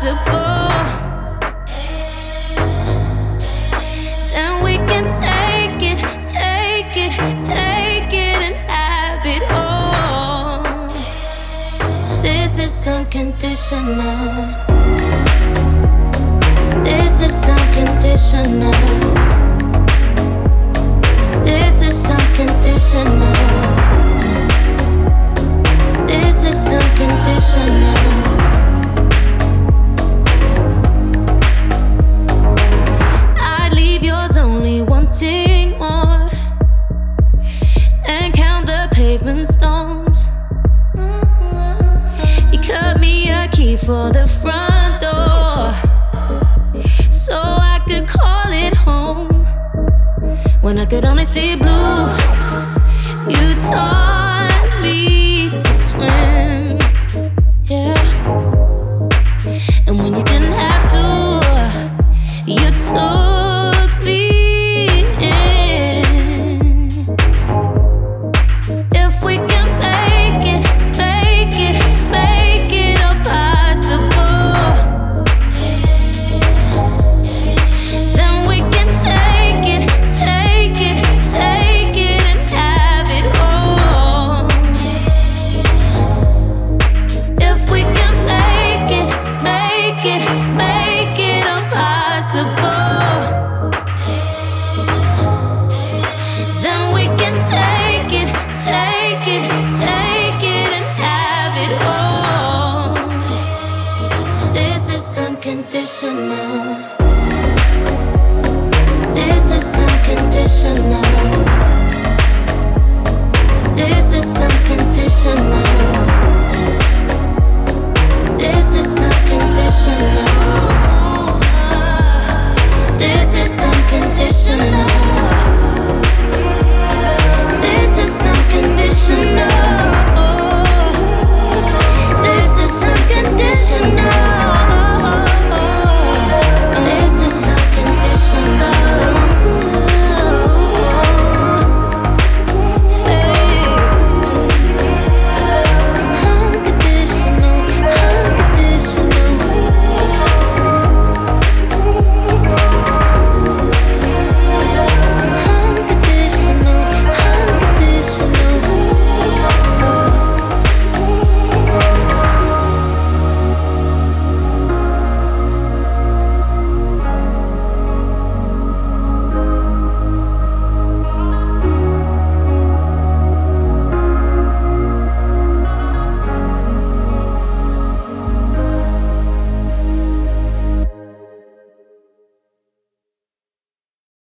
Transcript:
Then we can take it, take it, take it, and have it all. This is unconditional. This is unconditional. This is unconditional. This is unconditional. pavement stones. You cut me a key for the front door so I could call it home when I could only see blue. unconditional. This is unconditional.